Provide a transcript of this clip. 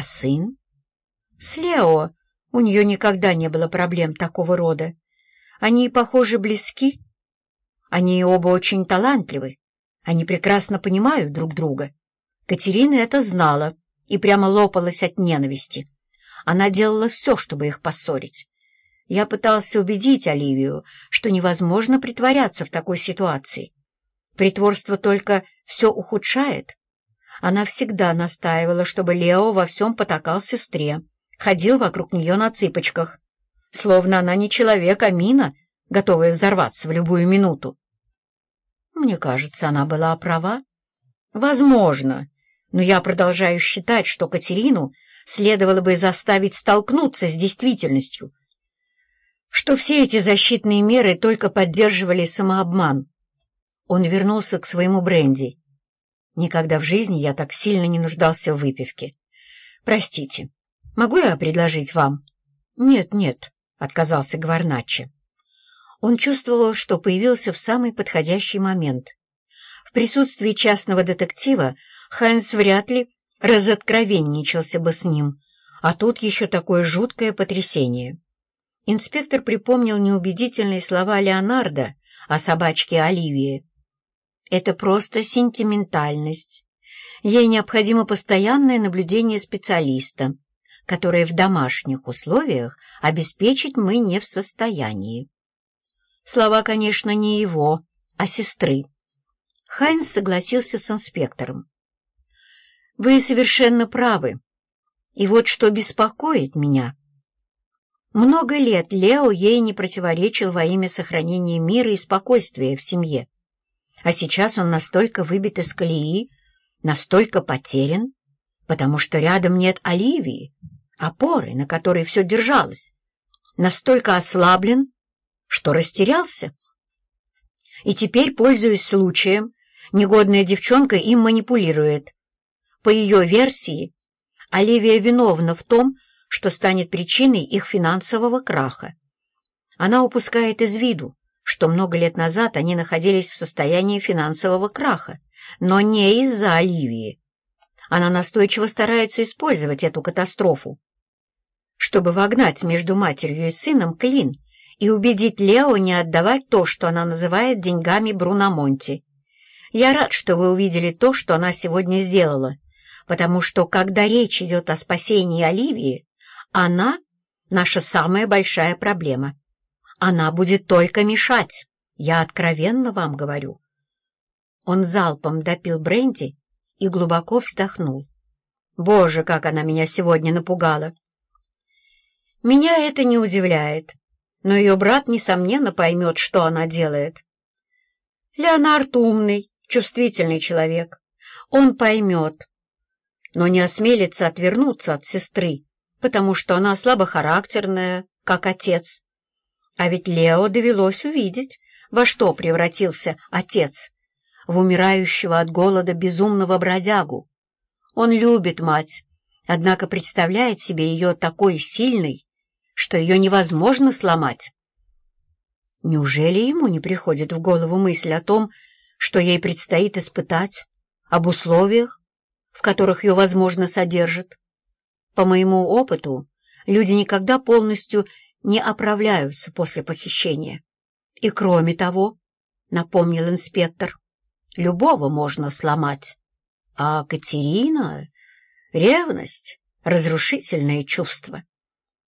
А сын? С Лео у нее никогда не было проблем такого рода. Они, похоже, близки. Они оба очень талантливы. Они прекрасно понимают друг друга. Катерина это знала и прямо лопалась от ненависти. Она делала все, чтобы их поссорить. Я пытался убедить Оливию, что невозможно притворяться в такой ситуации. Притворство только все ухудшает. Она всегда настаивала, чтобы Лео во всем потакал сестре, ходил вокруг нее на цыпочках, словно она не человек, а мина, готовая взорваться в любую минуту. Мне кажется, она была права. Возможно, но я продолжаю считать, что Катерину следовало бы заставить столкнуться с действительностью, что все эти защитные меры только поддерживали самообман. Он вернулся к своему бренди. Никогда в жизни я так сильно не нуждался в выпивке. Простите, могу я предложить вам? Нет, нет, отказался Гварначи. Он чувствовал, что появился в самый подходящий момент. В присутствии частного детектива Хайнс вряд ли разоткровенничался бы с ним, а тут еще такое жуткое потрясение. Инспектор припомнил неубедительные слова Леонардо о собачке Оливии. «Это просто сентиментальность. Ей необходимо постоянное наблюдение специалиста, которое в домашних условиях обеспечить мы не в состоянии». Слова, конечно, не его, а сестры. Хайнс согласился с инспектором. «Вы совершенно правы. И вот что беспокоит меня. Много лет Лео ей не противоречил во имя сохранения мира и спокойствия в семье. А сейчас он настолько выбит из колеи, настолько потерян, потому что рядом нет Оливии, опоры, на которой все держалось, настолько ослаблен, что растерялся. И теперь, пользуясь случаем, негодная девчонка им манипулирует. По ее версии, Оливия виновна в том, что станет причиной их финансового краха. Она упускает из виду, что много лет назад они находились в состоянии финансового краха, но не из-за Оливии. Она настойчиво старается использовать эту катастрофу, чтобы вогнать между матерью и сыном клин и убедить Лео не отдавать то, что она называет деньгами Бруномонти. Я рад, что вы увидели то, что она сегодня сделала, потому что, когда речь идет о спасении Оливии, она — наша самая большая проблема. Она будет только мешать, я откровенно вам говорю. Он залпом допил бренди и глубоко вздохнул. Боже, как она меня сегодня напугала! Меня это не удивляет но ее брат, несомненно, поймет, что она делает. Леонард умный, чувствительный человек. Он поймет, но не осмелится отвернуться от сестры, потому что она слабохарактерная, как отец. А ведь Лео довелось увидеть, во что превратился отец, в умирающего от голода безумного бродягу. Он любит мать, однако представляет себе ее такой сильной, что ее невозможно сломать. Неужели ему не приходит в голову мысль о том, что ей предстоит испытать, об условиях, в которых ее, возможно, содержат? По моему опыту, люди никогда полностью не оправляются после похищения. И кроме того, — напомнил инспектор, — любого можно сломать. А Катерина — ревность, разрушительное чувство.